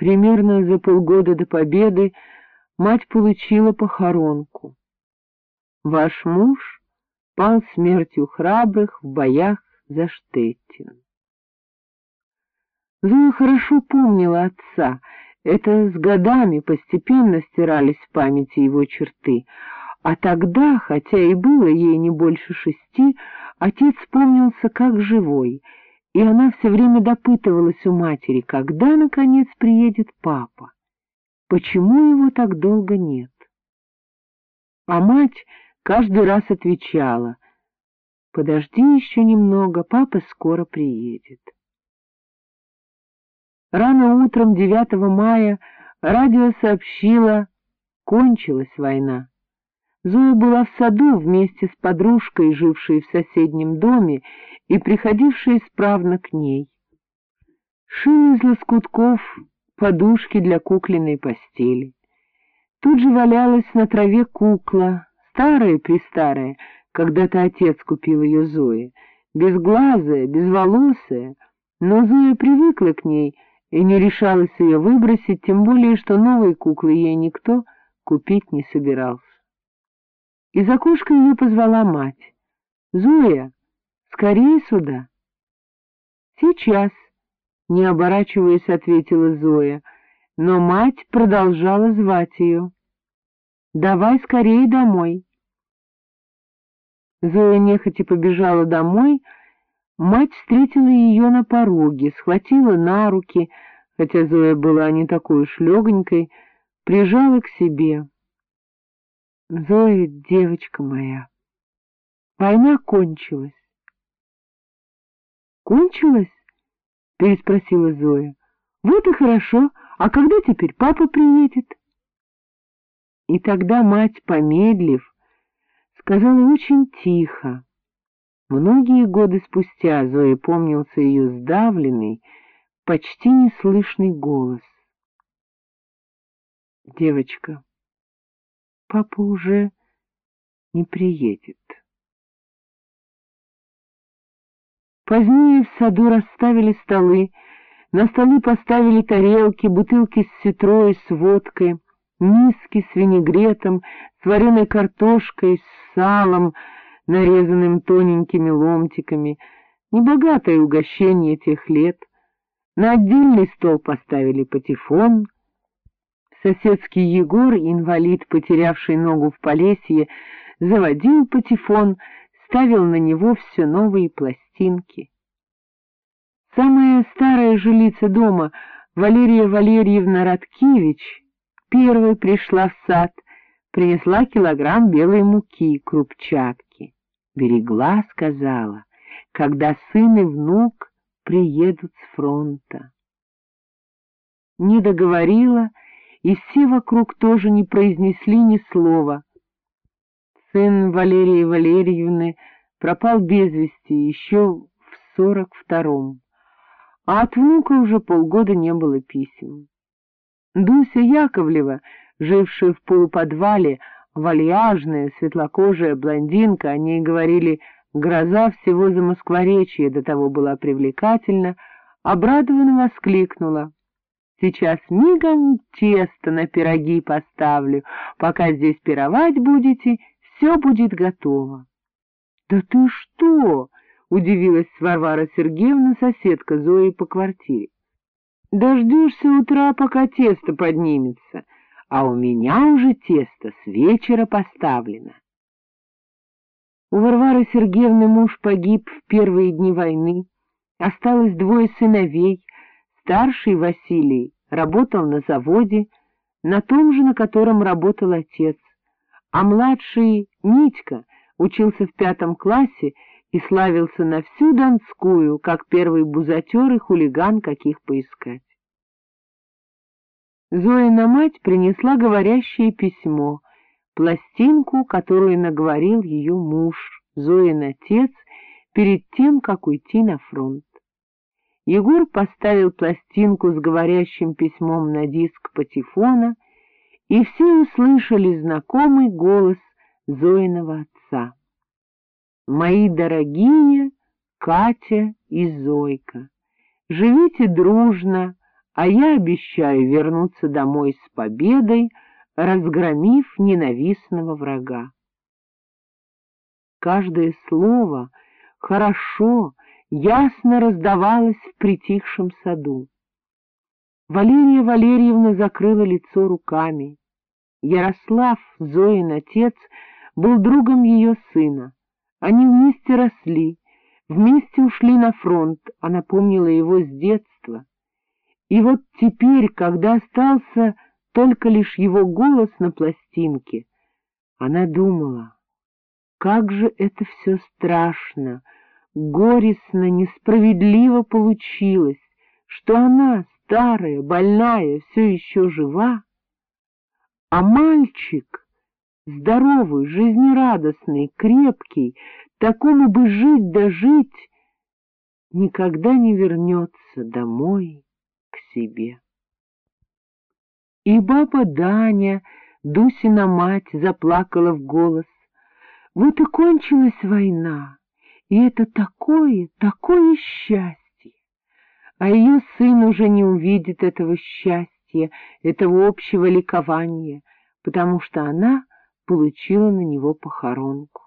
Примерно за полгода до победы мать получила похоронку. Ваш муж пал смертью храбрых в боях за Штеттин. Зоя хорошо помнила отца, это с годами постепенно стирались в памяти его черты, а тогда, хотя и было ей не больше шести, отец помнился как живой, и она все время допытывалась у матери, когда, наконец, приедет папа, почему его так долго нет. А мать каждый раз отвечала, «Подожди еще немного, папа скоро приедет». Рано утром 9 мая радио сообщило, кончилась война. Зоя была в саду вместе с подружкой, жившей в соседнем доме и приходившей исправно к ней. Шил из лоскутков подушки для кукленной постели. Тут же валялась на траве кукла, старая-престарая, когда-то отец купил ее Зое, безглазая, безволосая, но Зоя привыкла к ней — и не решалась ее выбросить, тем более, что новые куклы ей никто купить не собирался. Из окошка ее позвала мать. — Зоя, скорее сюда. — Сейчас, — не оборачиваясь, ответила Зоя, но мать продолжала звать ее. — Давай скорее домой. Зоя нехотя побежала домой, — Мать встретила ее на пороге, схватила на руки, хотя Зоя была не такой уж легонькой, прижала к себе. — Зоя, девочка моя, война кончилась. — Кончилась? — переспросила Зоя. — Вот и хорошо. А когда теперь папа приедет? И тогда мать, помедлив, сказала очень тихо. Многие годы спустя Зоя помнился ее сдавленный, почти неслышный голос. — Девочка, папа уже не приедет. Позднее в саду расставили столы, на столы поставили тарелки, бутылки с ситрой, с водкой, миски с винегретом, с вареной картошкой, с салом, нарезанным тоненькими ломтиками, небогатое угощение тех лет. На отдельный стол поставили патефон. Соседский Егор, инвалид, потерявший ногу в Полесье, заводил патефон, ставил на него все новые пластинки. Самая старая жилица дома, Валерия Валерьевна Радкевич, первой пришла в сад, принесла килограмм белой муки, крупчатки берегла, сказала, когда сын и внук приедут с фронта. Не договорила, и все вокруг тоже не произнесли ни слова. Сын Валерии Валерьевны пропал без вести еще в сорок втором, а от внука уже полгода не было писем. Дуся Яковлева, жившая в полуподвале, вальяжная, светлокожая блондинка, о ней говорили «гроза всего за Москворечье», до того была привлекательна, обрадованно воскликнула. «Сейчас мигом тесто на пироги поставлю, пока здесь пировать будете, все будет готово». «Да ты что?» — удивилась Варвара Сергеевна, соседка Зои по квартире. «Дождешься утра, пока тесто поднимется» а у меня уже тесто с вечера поставлено. У Варвары Сергеевны муж погиб в первые дни войны, осталось двое сыновей, старший Василий работал на заводе, на том же, на котором работал отец, а младший Митька учился в пятом классе и славился на всю Донскую, как первый бузатер и хулиган, каких поискать. Зоина мать принесла говорящее письмо, пластинку, которую наговорил ее муж, Зоин отец, перед тем, как уйти на фронт. Егор поставил пластинку с говорящим письмом на диск патефона, и все услышали знакомый голос Зоиного отца. «Мои дорогие Катя и Зойка, живите дружно, а я обещаю вернуться домой с победой, разгромив ненавистного врага. Каждое слово хорошо, ясно раздавалось в притихшем саду. Валерия Валерьевна закрыла лицо руками. Ярослав, Зоин отец, был другом ее сына. Они вместе росли, вместе ушли на фронт, она помнила его с детства. И вот теперь, когда остался только лишь его голос на пластинке, она думала, как же это все страшно, горестно, несправедливо получилось, что она, старая, больная, все еще жива, а мальчик, здоровый, жизнерадостный, крепкий, такому бы жить да жить, никогда не вернется домой к себе. И баба Даня, Дусина мать, заплакала в голос. Вот и кончилась война, и это такое, такое счастье. А ее сын уже не увидит этого счастья, этого общего ликования, потому что она получила на него похоронку.